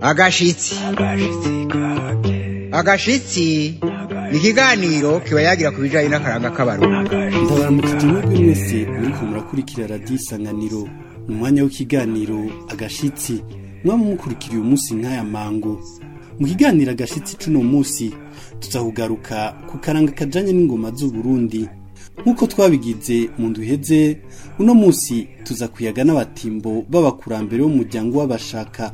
agashitsi agashitsi ni ikiganiro kiba yagira ku bijyanye n'akaranga k'abarungu muramutse igihugu mwese muri kumurakurikira radiyo isanganiro mu mwanya w'ikiganiro agashitsi mwaba mukurikira uyu munsi nk'aya mango mu kiganiro agashyitsi cy'uno munsi tuzakugaruka ku karanga kajyanye n'ingoma z'u Burundi nk'uko twabigize mu nduheze uno munsi tuza kuyaga n'abatimbo b'abakurambere b'umuryango w'abashaka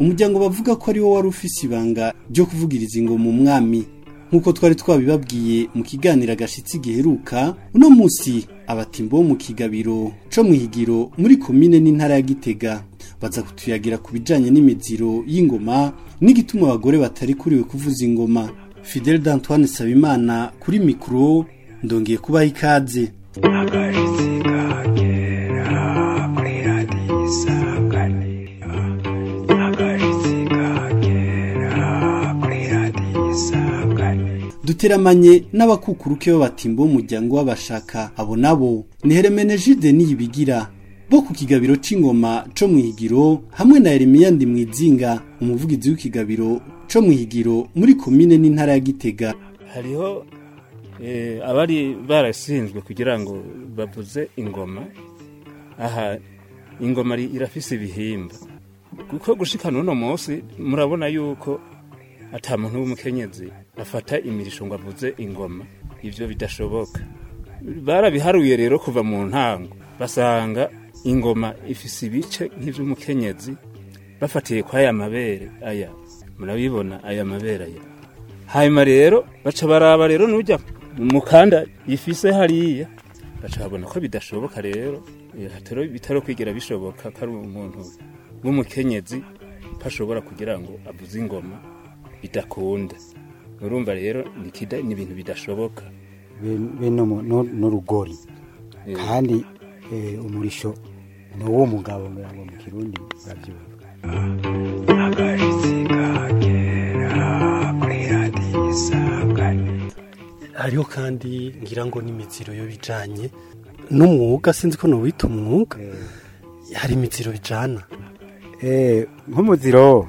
umuryango bavuga ko ari wo wari ufise ibanga ryo kuvugiriza ingoma umwami nk'uko twari twabibabwiye mu kiganiro agashyitsi giheruka uno munsi abatimbo mu kigabiro co mu higiro muri komine n'intara ya gitega baza kutuyagira ku bijanye n'imiziro y'ingoma n'igituma abagore batari kuriwe kuvuza ingoma fidel d'antoine sabimana kuri mikoro ndongeye kubaha ikaze biteramanye n'abakukuruke babatimba b'umuryango w'abashaka abo nabo ni heremenejide niyibigira bo ku kigabiro c'ingoma co mwihigiro hamwe na Yeremiya Ndimwizinga umuvugizi w'ikigabiro co mwihigiro muri komine n'intara ya Gitega hariho eh, abari barasinzwe kugira ngo bavuze ingoma aha ingoma irafise ibihimba kuko gushikana uno munsi murabona yuko ata muntu w'umukenyezi bafata imirisho ngo avuze ingoma ibyo bidashoboka barabiharuye rero kuva mu ntango basanga ingoma ifise ibice nk'iby'umukenyezi bafatiye kwa aya mabere aya murabibona aya mabere aya hanyuma rero baca baraba rero n'ujya mu kanda ifise hariya baca babona ko bidashoboka rero bitaro kwigira bishoboka ko ari umuntu w'umukenyezi ko ashobora kugira ngo avuze ingoma bidakunda urumva rero ni ibintu bidashoboka n'urugori eh. kandi eh, umurisho ni uwo mugabo ngo mu kirundi babyumva hariho kandi ngira ngo n'imitsiro yo bijanye n'umwuga sinzi ko nubita umwuga eh. hari imitsiro bicana nk'umuziro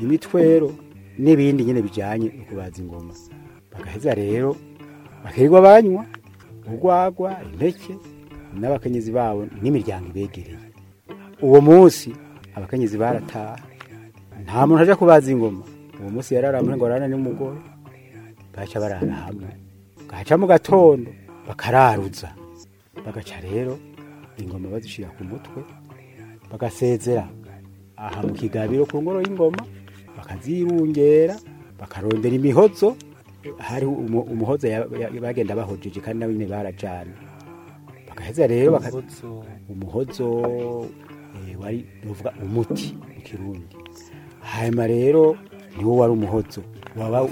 imitwero n'ibindi nyine bijyanye no kubaza ingoma bagaheza rero bakirirwa banywa urwagwa impeke n'abakenyezi babo n'imiryango ibegereye uwo munsi abakenyezi barataha nta muntu aje kubaza ingoma uwo munsi yararamye ngo arane n'umugore baca barara hamwe gaca mu gatondo bakararuza bagaca rero ingoma bazishyira ku mutwe bagasezera aha mu kigabiro ku ngoro y'ingoma bakazirungera bakarondera imihozo hari umuhozo bagenda bahojeje kandi nawe barajyana bagaheza rero umuhozo Eh, wari nuvuga umuti mu kirundi hanyuma rero niwo wari umuhozo waba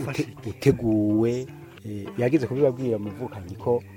uteguwe eh, yagize kubibabwira muvukanyi ko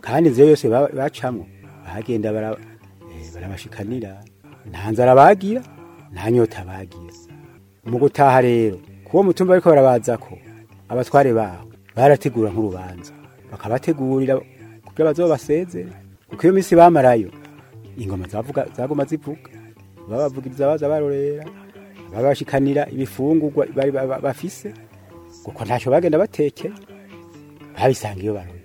kandi inzu yose bacamo bahagenda eh, barabashikanira nta nzara bagira nta nyota bagira mu gutaha rero kuba mutumba ariko barabaza ko abatware baho barategura nk'urubanza bakabategurira kuko bazoba basezere kuko iyo minsi bamarayo ingoma zaguma zivuga babavugiriza baza barorera babashikanira ibifungugwa bafise kuko ntacyo bagenda bateke babisanga iyo baruye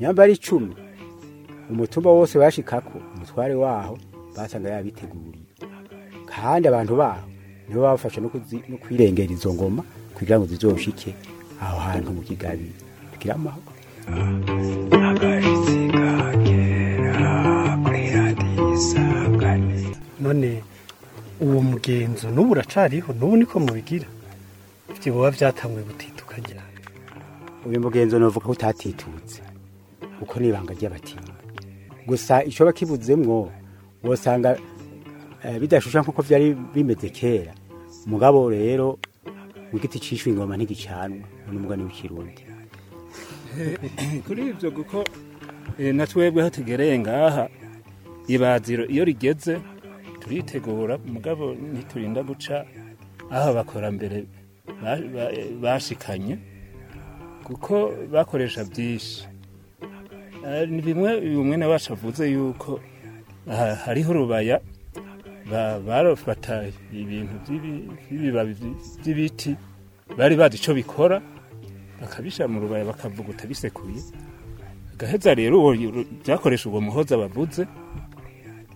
nyamba icumi umutumba wose bashikako umutware waho basanga yabiteguriye kandi abantu baho nibo babafasha no kwirengera izo ngoma kugira ngo zizoshike aho hantu mu kigali tugira amahoro none uwo mugenzo n'ubu uracariho n'ubu niko mubigira ibyo biba byatanguye gutituka cyane uyu mugenzo navuga ko utatitutse kuko ni ibanga ry'abatinda gusa icyo kibuzemwo wasanga Eh, bidashusha nk'uko byari bimeze kera mugabo rero mu giti cyishwe ingoma ntigicanwa n'umugani w'ikirundi eh, kuri ibyo kuko eh, na twebwe hatugereye ngaha ibaziro iyo rigeze turitegura mugabo ntiturinda guca aho bakora mbere bashikanye kuko bakoresha byinshi ni bimwe bimwe na avuze yuko hariho urubaya barofata ibintu by'ibibabi by'ibiti bari bazi icyo bikora bakabishyira mu rubaya bakavuguta bisekuye agaheza rero uwo byakoresha uwo muhoza bavuze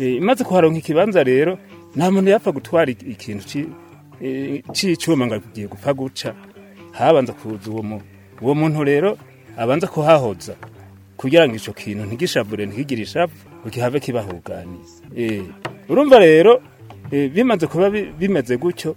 eh, imaze kuharonka ikibanza rero nta muntu yapfa gutwara ikintu cy'icyuma eh, ngo agiye gupfa guca habanza kuza uwo muntu rero abanza kuhahoza kugira ngo icyo kintu ntigishabure ntigigire ishapu ngo kihave kibahuganiye eh, urumva rero Eh, bimaze kuba bimeze gutyo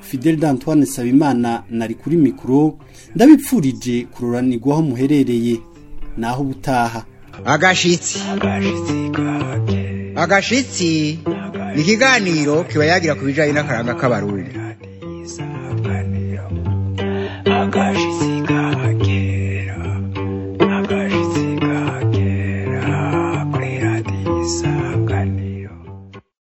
fidel d'antoine sabimana nari kuri mikoro ndabipfurije kururanirwaho muherereye naho ubutaha agashitsi agashitsi ni ikiganiro kiba yagira ku bijyanye n'akaranga k'abarundi